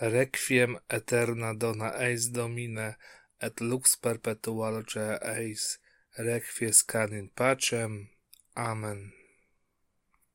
Requiem aeterna dona eis Domine, et lux perpetual eis, requiescat in pacem. Amen.